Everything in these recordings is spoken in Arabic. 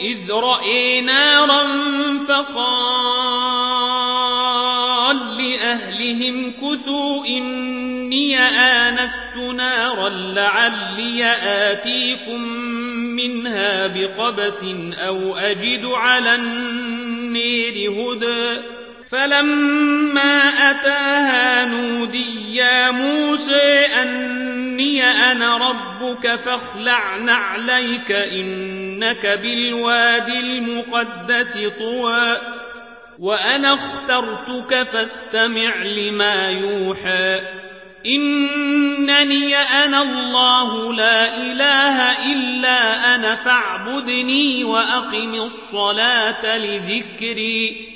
إذ رأي نارا فقال لأهلهم كثوا إني آنست نارا لعلي آتيكم منها بقبس أو أجد على النير هدى. فلما أتاها نودي يا موسى أنا ربك فاخلع نعليك إنك بالواد المقدس طوى. وأنا اخترتك فاستمع لما يوحى. إنني أنا الله لا إله إلا أنا فاعبدني وأقم الصلاة لذكري.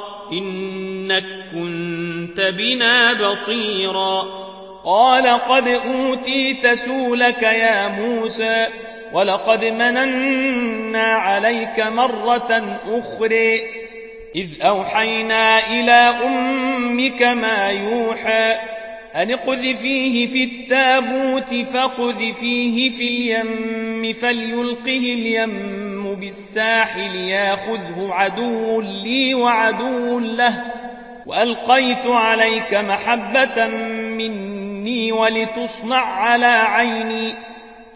إنك كنت بنا بصيرا. قال قد أوتيت سولك يا موسى ولقد مننا عليك مرة أخرى. إذ أوحينا إلى أمك ما يوحى أن اقذفيه في التابوت فاقذفيه في اليم فليلقه اليم بالساحل ياخذه عدو لي وعدو له. وألقيت عليك محبة مني ولتصنع على عيني.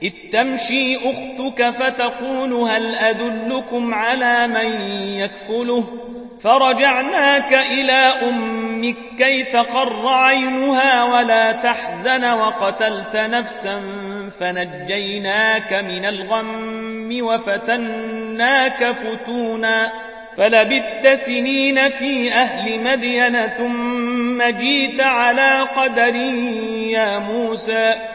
إذ تمشي أختك فتقول هل أدلكم على من يكفله؟ فرجعناك إلى أمك كي تقر عينها ولا تحزن وقتلت نفسا فنجيناك من الغم وفتناك فتونا فلبت سنين في أهل مدين ثم جيت على قدر يا موسى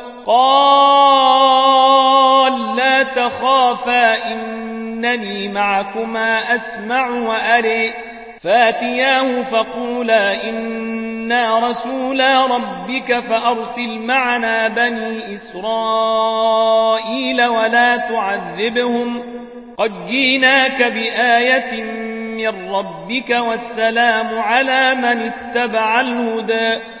قال لا تخافا إنني معكما أسمع وأري. فاتياه فقولا إنا رسولا ربك فأرسل معنا بني إسرائيل ولا تعذبهم. قد جيناك بآية من ربك والسلام على من اتبع الهدى.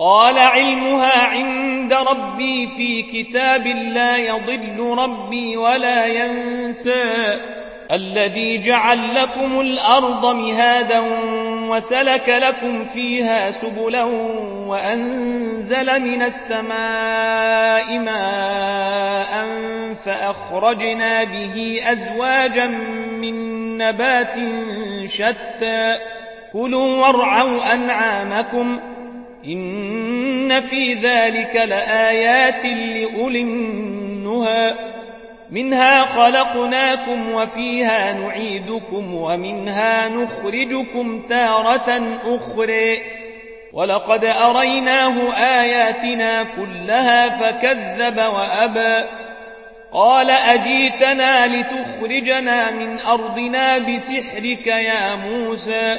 قال علمها عند ربي في كتاب لا يضل ربي ولا ينسى الذي جعل لكم الأرض مهادا وسلك لكم فيها سبلا وأنزل من السماء ماء فأخرجنا به أزواجا من نبات شتى كلوا وارعوا أنعامكم إن في ذلك لآيات لأولي النهى. منها خلقناكم وفيها نعيدكم ومنها نخرجكم تارة أخرى. ولقد أريناه آياتنا كلها فكذب وأبى. قال أجيتنا لتخرجنا من أرضنا بسحرك يا موسى.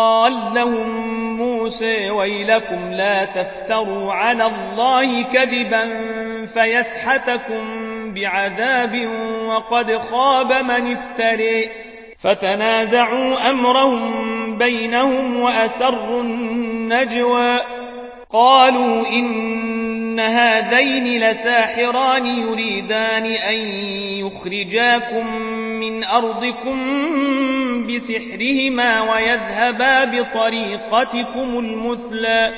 لهم موسى ويلكم لا تفتروا على الله كذبا فيسحتكم بعذاب وقد خاب من افتري. فتنازعوا أمرهم بينهم وأسروا النجوى. قالوا إن هذين لساحران يريدان أن يخرجاكم من أرضكم بسحرهما ويذهبا بطريقتكم المثلى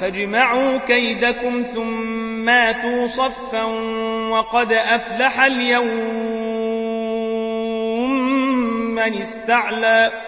فاجمعوا كيدكم ثم اتوا صفا وقد أفلح اليوم من استعلى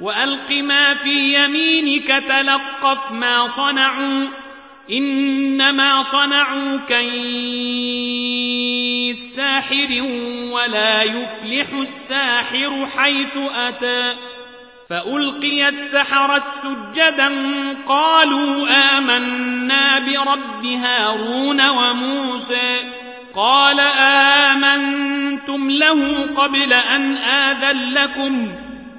وألق ما في يمينك تلقف ما صنعوا إنما صنعوا كيد ساحر ولا يفلح الساحر حيث أتى فألقي السحر السجدا قالوا آمنا برب هارون وموسى قال آمنتم له قبل أن آذن لكم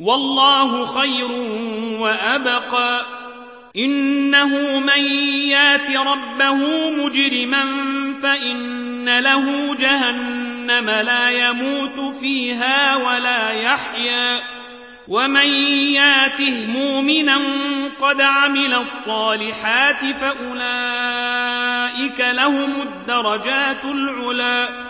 والله خير وأبقى. إنه من يات ربه مجرما فإن له جهنم لا يموت فيها ولا يحيا. ومن ياته مؤمنا قد عمل الصالحات فأولئك لهم الدرجات العلا.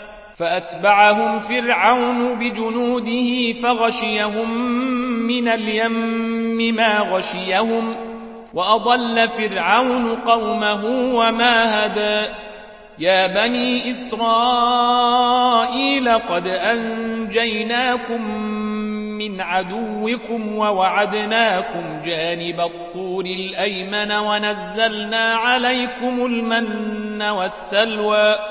فأتبعهم فرعون بجنوده فغشيهم من اليم ما غشيهم وأضل فرعون قومه وما هدى. يا بني إسرائيل قد أنجيناكم من عدوكم ووعدناكم جانب الطور الأيمن ونزلنا عليكم المن والسلوى.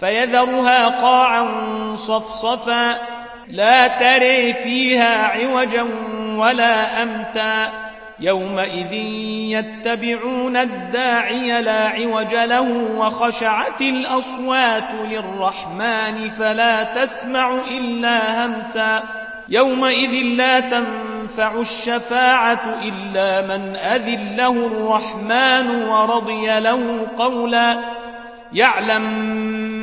فيذرها قاعا صفصفا لا تري فيها عوجا ولا أمتا. يومئذ يتبعون الداعي لا عوج له وخشعت الأصوات للرحمن فلا تسمع إلا همسا. يومئذ لا تنفع الشفاعة إلا من أذن له الرحمن ورضي له قولا. يعلم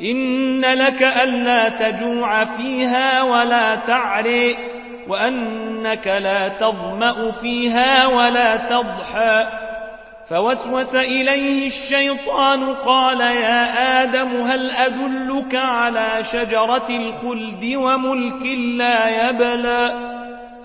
إن لك ألا تجوع فيها ولا تعري وأنك لا تظمأ فيها ولا تضحى. فوسوس إليه الشيطان قال يا آدم هل أدلك على شجرة الخلد وملك لا يبلى؟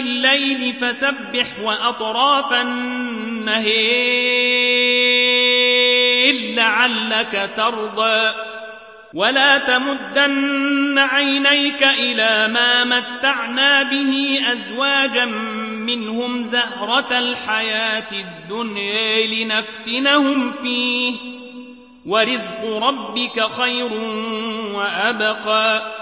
الليل فسبح وأطراف النهير لعلك ترضى. ولا تمدن عينيك إلى ما متعنا به أزواجا منهم زهرة الحياة الدنيا لنفتنهم فيه. ورزق ربك خير وأبقى.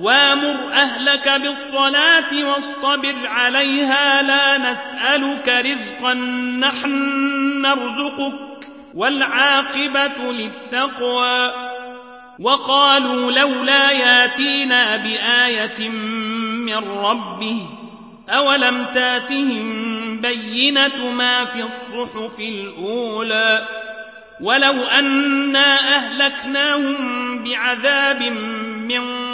وامر أهلك بالصلاة واصطبر عليها لا نسألك رزقا نحن نرزقك والعاقبة للتقوى وقالوا لولا ياتينا بآية من ربه أولم تاتهم بينة ما في الصحف الأولى ولو أنا أهلكناهم بعذاب من